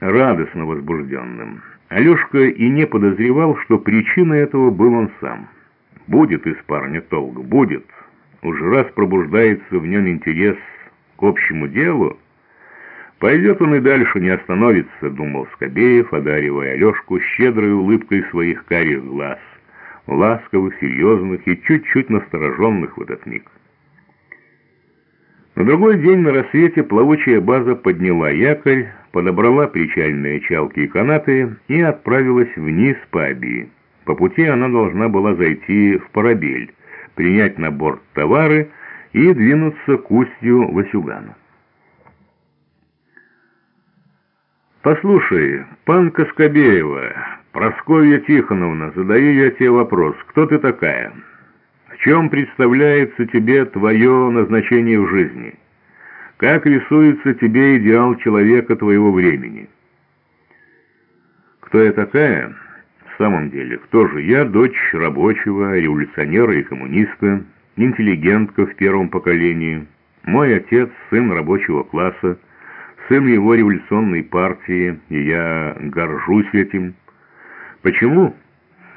радостно возбужденным. Алешка и не подозревал, что причиной этого был он сам. Будет из парня толк, будет. Уже раз пробуждается в нем интерес к общему делу, пойдет он и дальше не остановится, думал Скобеев, одаривая Алешку щедрой улыбкой своих карих глаз, ласковых, серьезных и чуть-чуть настороженных в этот миг. На другой день на рассвете плавучая база подняла якорь, подобрала причальные чалки и канаты и отправилась вниз по Аби. По пути она должна была зайти в Парабель, принять на борт товары и двинуться к устью Васюгана. «Послушай, панка Скобеева, Просковья Тихоновна, задаю я тебе вопрос. Кто ты такая? В чем представляется тебе твое назначение в жизни?» Как рисуется тебе идеал человека твоего времени? Кто я такая? В самом деле, кто же я? Дочь рабочего, революционера и коммуниста, интеллигентка в первом поколении. Мой отец — сын рабочего класса, сын его революционной партии, и я горжусь этим. Почему?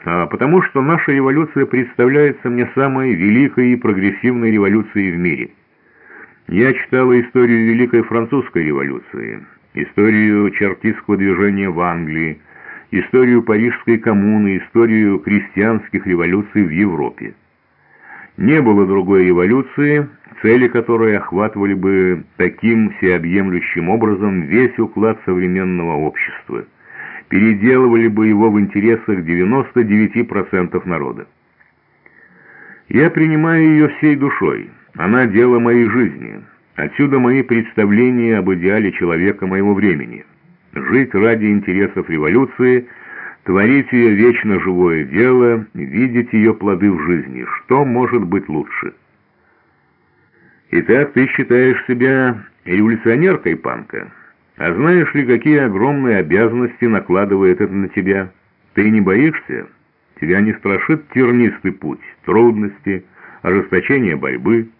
А потому что наша революция представляется мне самой великой и прогрессивной революцией в мире — я читала историю Великой Французской революции, историю чертистского движения в Англии, историю Парижской коммуны, историю крестьянских революций в Европе. Не было другой революции, цели которой охватывали бы таким всеобъемлющим образом весь уклад современного общества, переделывали бы его в интересах 99% народа. Я принимаю ее всей душой. Она дело моей жизни. Отсюда мои представления об идеале человека моего времени. Жить ради интересов революции, творить ее вечно живое дело, видеть ее плоды в жизни. Что может быть лучше? Итак, ты считаешь себя революционеркой, Панка? А знаешь ли, какие огромные обязанности накладывает это на тебя? Ты не боишься? Тебя не страшит тернистый путь, трудности, ожесточение борьбы –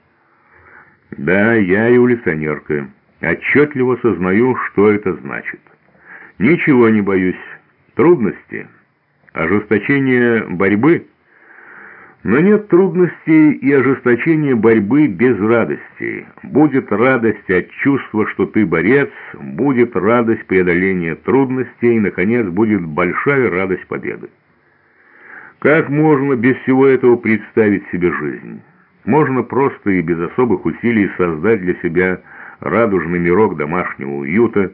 да, я революционерка. Отчетливо сознаю, что это значит. Ничего не боюсь. Трудности, ожесточение борьбы. Но нет трудностей и ожесточения борьбы без радости. Будет радость от чувства, что ты борец, будет радость преодоления трудностей, и, наконец, будет большая радость победы. Как можно без всего этого представить себе жизнь? Можно просто и без особых усилий создать для себя радужный мирок домашнего уюта,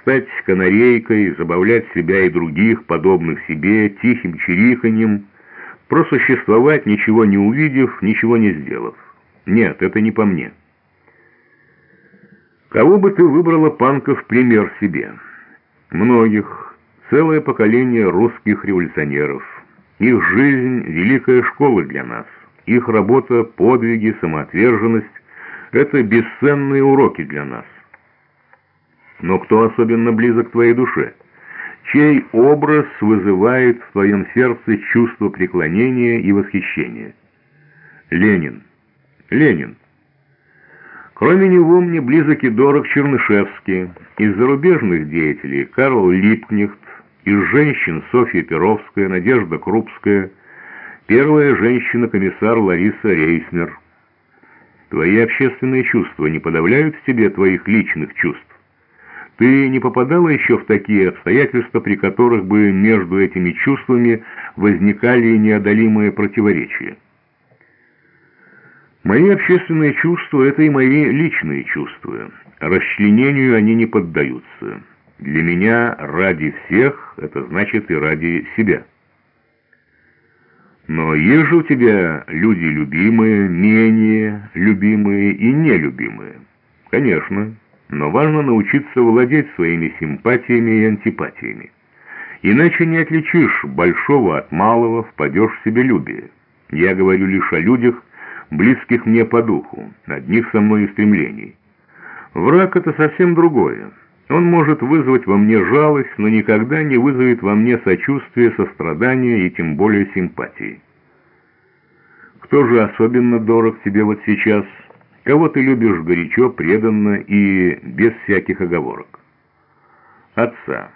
стать канарейкой, забавлять себя и других, подобных себе, тихим чириканьем, просуществовать, ничего не увидев, ничего не сделав. Нет, это не по мне. Кого бы ты выбрала, Панков, пример себе? Многих, целое поколение русских революционеров. Их жизнь — великая школа для нас. Их работа, подвиги, самоотверженность — это бесценные уроки для нас. Но кто особенно близок к твоей душе? Чей образ вызывает в твоем сердце чувство преклонения и восхищения? Ленин. Ленин. Кроме него мне близок и дорог Чернышевский. Из зарубежных деятелей Карл Липкнехт, из женщин Софья Перовская, Надежда Крупская — Первая женщина-комиссар Лариса Рейснер. Твои общественные чувства не подавляют в тебе твоих личных чувств? Ты не попадала еще в такие обстоятельства, при которых бы между этими чувствами возникали неодолимые противоречия? Мои общественные чувства — это и мои личные чувства. Расчленению они не поддаются. Для меня ради всех — это значит и ради себя. Но есть же у тебя люди любимые, менее любимые и нелюбимые. Конечно, но важно научиться владеть своими симпатиями и антипатиями. Иначе не отличишь большого от малого, впадешь в себелюбие. Я говорю лишь о людях, близких мне по духу, одних со мной устремлений. Враг — это совсем другое. Он может вызвать во мне жалость, но никогда не вызовет во мне сочувствие, сострадание и тем более симпатии. Кто же особенно дорог тебе вот сейчас? Кого ты любишь горячо, преданно и без всяких оговорок? отца.